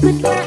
goodbye.